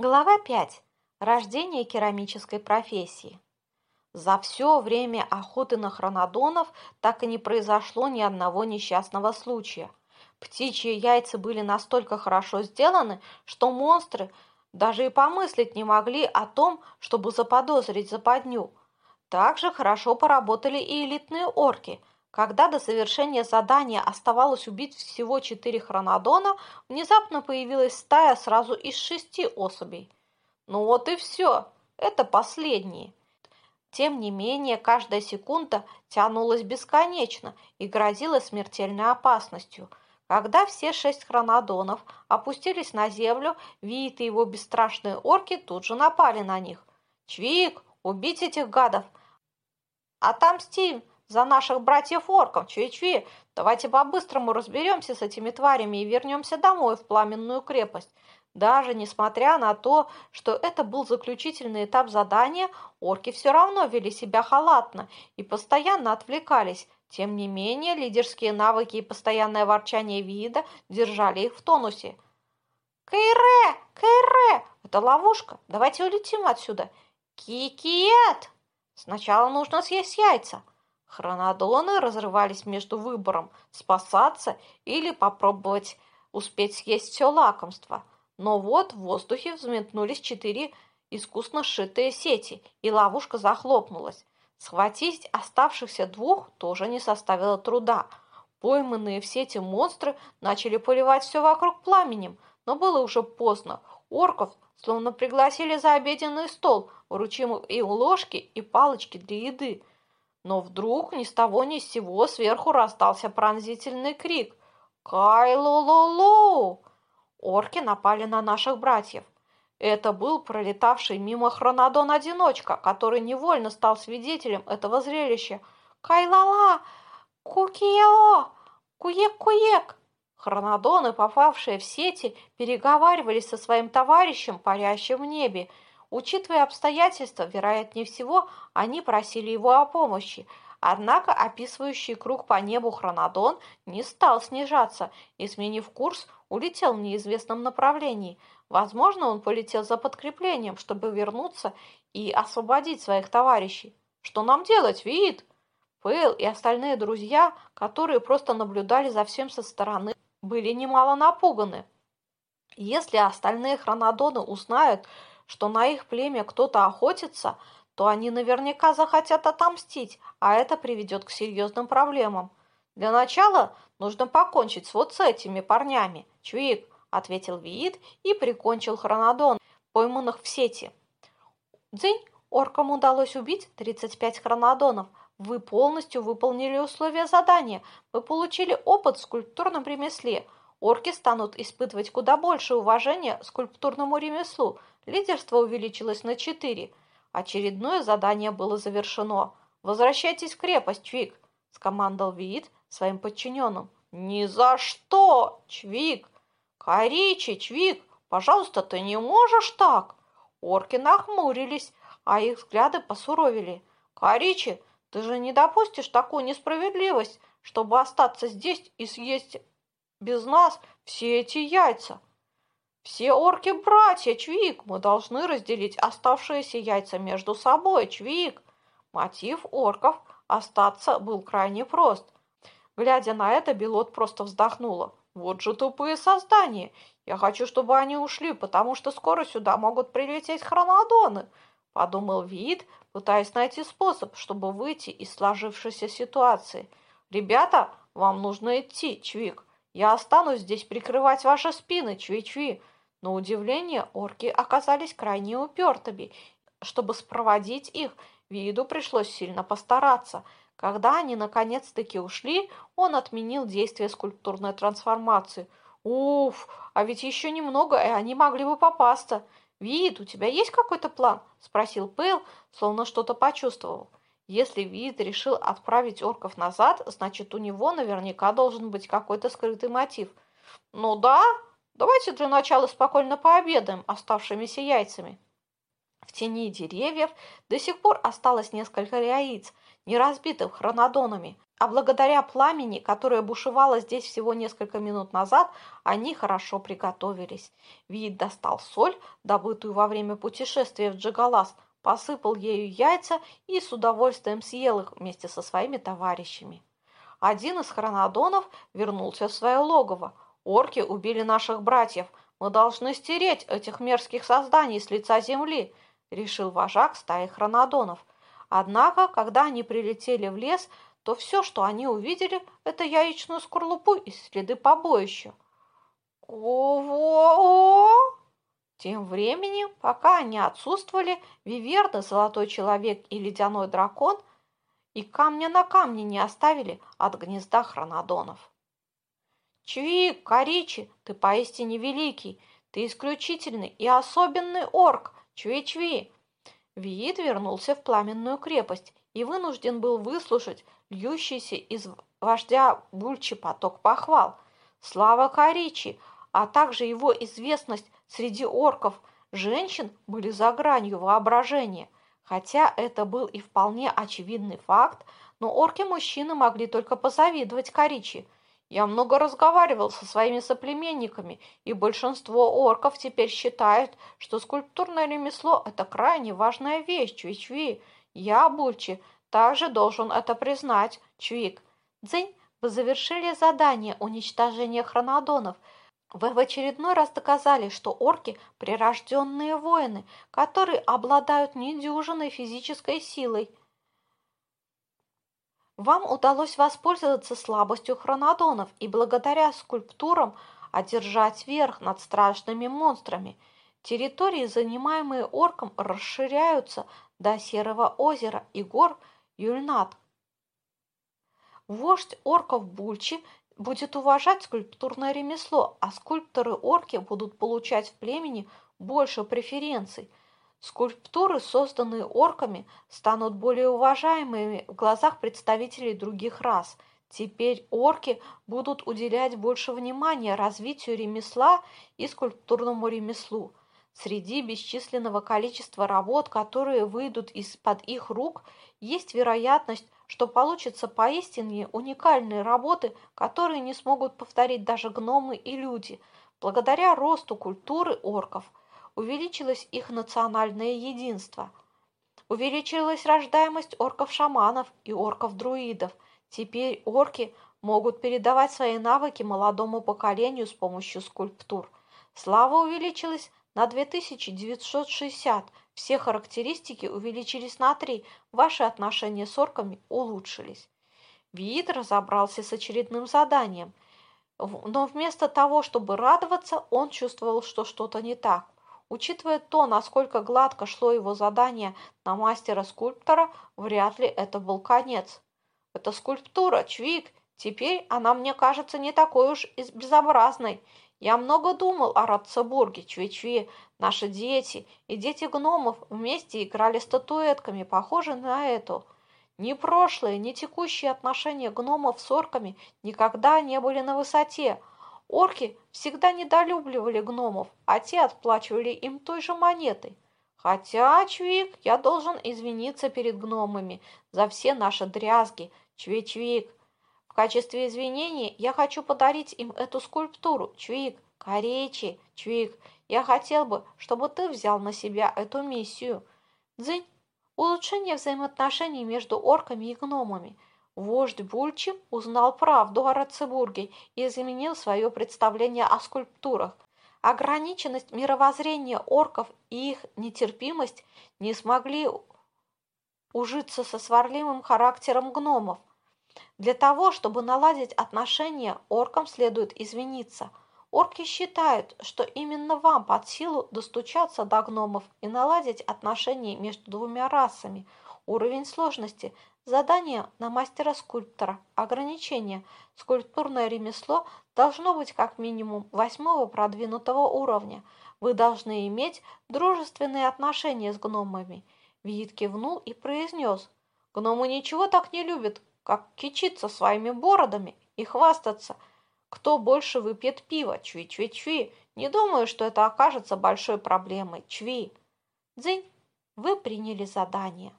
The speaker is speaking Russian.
Глава 5. Рождение керамической профессии. За все время охоты на хронодонов так и не произошло ни одного несчастного случая. Птичьи яйца были настолько хорошо сделаны, что монстры даже и помыслить не могли о том, чтобы заподозрить западню. Также хорошо поработали и элитные орки – когда до совершения задания оставалось убить всего четыре хронодона, внезапно появилась стая сразу из шести особей. Ну вот и все, это последние. Тем не менее, каждая секунда тянулась бесконечно и грозила смертельной опасностью. Когда все шесть хронодонов опустились на землю, Виит и его бесстрашные орки тут же напали на них. «Чвик, убить этих гадов!» «Отомстим!» За наших братьев-орков, Чуи-Чуи. Давайте по-быстрому разберемся с этими тварями и вернемся домой в пламенную крепость. Даже несмотря на то, что это был заключительный этап задания, орки все равно вели себя халатно и постоянно отвлекались. Тем не менее, лидерские навыки и постоянное ворчание вида держали их в тонусе. «Кайре! Кайре! Это ловушка! Давайте улетим отсюда!» «Кикиет! Сначала нужно съесть яйца!» Хронодоны разрывались между выбором спасаться или попробовать успеть съесть все лакомство. Но вот в воздухе взметнулись четыре искусно сшитые сети, и ловушка захлопнулась. Схватить оставшихся двух тоже не составило труда. Пойманные в сети монстры начали поливать все вокруг пламенем, но было уже поздно. Орков словно пригласили за обеденный стол, вручив им ложки и палочки для еды. Но вдруг ни с того ни с сего сверху раздался пронзительный крик. «Кай-лу-лу-лу!» Орки напали на наших братьев. Это был пролетавший мимо Хронодон-одиночка, который невольно стал свидетелем этого зрелища. «Кай-ла-ла! Кукиео! Куек-куек!» Хронодоны, попавшие в сети, переговаривались со своим товарищем, парящим в небе – Учитывая обстоятельства, вероятнее всего, они просили его о помощи. Однако описывающий круг по небу Хронодон не стал снижаться и, сменив курс, улетел в неизвестном направлении. Возможно, он полетел за подкреплением, чтобы вернуться и освободить своих товарищей. Что нам делать, Вид? Пэл и остальные друзья, которые просто наблюдали за всем со стороны, были немало напуганы. Если остальные хронодоны узнают, что на их племя кто-то охотится, то они наверняка захотят отомстить, а это приведет к серьезным проблемам. Для начала нужно покончить с вот с этими парнями. Чвик, ответил Виит и прикончил хронодон, пойманных в сети. Дзынь, оркам удалось убить 35 хронодонов. Вы полностью выполнили условия задания. Вы получили опыт в скульптурном ремесле. Орки станут испытывать куда больше уважения скульптурному ремеслу. Лидерство увеличилось на четыре. Очередное задание было завершено. «Возвращайтесь в крепость, Чвик!» – скомандовал Виит своим подчиненным. «Ни за что, Чвик! Коричи, Чвик, пожалуйста, ты не можешь так!» Орки нахмурились, а их взгляды посуровили. «Коричи, ты же не допустишь такую несправедливость, чтобы остаться здесь и съесть без нас все эти яйца!» Все орки братья, Чвик, мы должны разделить оставшиеся яйца между собой, Чвик. Мотив орков остаться был крайне прост. Глядя на это, Белот просто вздохнула. Вот же тупые создания. Я хочу, чтобы они ушли, потому что скоро сюда могут прилететь хронодоны. Подумал Вид, пытаясь найти способ, чтобы выйти из сложившейся ситуации. Ребята, вам нужно идти, Чвик. Я останусь здесь прикрывать ваши спины, Чви-Чви. Но удивление орки оказались крайне упертыми. Чтобы спроводить их, Виду пришлось сильно постараться. Когда они наконец-таки ушли, он отменил действие скульптурной трансформации. «Уф, а ведь еще немного, и они могли бы попасться. Вид, у тебя есть какой-то план?» – спросил Пэл, словно что-то почувствовал. Если Вид решил отправить орков назад, значит, у него наверняка должен быть какой-то скрытый мотив. «Ну да», Давайте для начала спокойно пообедаем оставшимися яйцами. В тени деревьев до сих пор осталось несколько яиц, не разбитых хронодонами. А благодаря пламени, которое бушевало здесь всего несколько минут назад, они хорошо приготовились. Вид достал соль, добытую во время путешествия в Джигалас, посыпал ею яйца и с удовольствием съел их вместе со своими товарищами. Один из хронодонов вернулся в свое логово. Орки убили наших братьев. Мы должны стереть этих мерзких созданий с лица земли, решил вожак стаи хронодонов. Однако, когда они прилетели в лес, то все, что они увидели, это яичную скорлупу и следы побоища. Ого! Тем временем, пока они отсутствовали, Виверна, Золотой Человек и Ледяной Дракон и камня на камне не оставили от гнезда хронодонов. Чви, Коричи, ты поистине великий, ты исключительный и особенный орк, Чви-Чви. Виит вернулся в пламенную крепость и вынужден был выслушать льющийся из вождя Бульчи поток похвал. Слава Коричи, а также его известность среди орков женщин были за гранью воображения. Хотя это был и вполне очевидный факт, но орки-мужчины могли только позавидовать Коричи. Я много разговаривал со своими соплеменниками, и большинство орков теперь считают, что скульптурное ремесло – это крайне важная вещь, чуи-чуи. Я, Бульчи, также должен это признать, Чвик. Дзынь, вы завершили задание уничтожения хронодонов. Вы в очередной раз доказали, что орки – прирожденные воины, которые обладают недюжиной физической силой. Вам удалось воспользоваться слабостью хронодонов и благодаря скульптурам одержать верх над страшными монстрами. Территории, занимаемые орком, расширяются до Серого озера и гор – Юльнат. Вождь орков Бульчи будет уважать скульптурное ремесло, а скульпторы-орки будут получать в племени больше преференций. Скульптуры, созданные орками, станут более уважаемыми в глазах представителей других рас. Теперь орки будут уделять больше внимания развитию ремесла и скульптурному ремеслу. Среди бесчисленного количества работ, которые выйдут из-под их рук – есть вероятность, что получатся поистине уникальные работы, которые не смогут повторить даже гномы и люди. Благодаря росту культуры орков увеличилось их национальное единство. Увеличилась рождаемость орков-шаманов и орков-друидов. Теперь орки могут передавать свои навыки молодому поколению с помощью скульптур. Слава увеличилась на 2960, все характеристики увеличились на три, ваши отношения с орками улучшились. Виит разобрался с очередным заданием, но вместо того, чтобы радоваться, он чувствовал, что что-то не так. Учитывая то, насколько гладко шло его задание на мастера-скульптора, вряд ли это был конец. Это скульптура, Чвик, теперь она мне кажется не такой уж и безобразной. Я много думал о Ратцебурге, Чви-Чви, Наши дети и дети гномов вместе играли статуэтками, похожие на эту. Ни прошлые, ни текущие отношения гномов с орками никогда не были на высоте. Орки всегда недолюбливали гномов, а те отплачивали им той же монетой. Хотя, Чвик, я должен извиниться перед гномами за все наши дрязги. Чви-Чвик, в качестве извинения я хочу подарить им эту скульптуру. Чвик, Коречи, Чвик, я хотел бы, чтобы ты взял на себя эту миссию. Дзынь. Улучшение взаимоотношений между орками и гномами. Вождь Бульчи узнал правду о Рацебурге и изменил свое представление о скульптурах. Ограниченность мировоззрения орков и их нетерпимость не смогли ужиться со сварливым характером гномов. Для того, чтобы наладить отношения, оркам следует извиниться – Орки считают, что именно вам под силу достучаться до гномов и наладить отношения между двумя расами. Уровень сложности. Задание на мастера-скульптора. Ограничение. Скульптурное ремесло должно быть как минимум восьмого продвинутого уровня. Вы должны иметь дружественные отношения с гномами. Вид кивнул и произнес. Гномы ничего так не любят, как кичиться своими бородами и хвастаться – кто больше выпьет пива? Чви-чви-чви. Не думаю, что это окажется большой проблемой. Чви. Дзынь, вы приняли задание.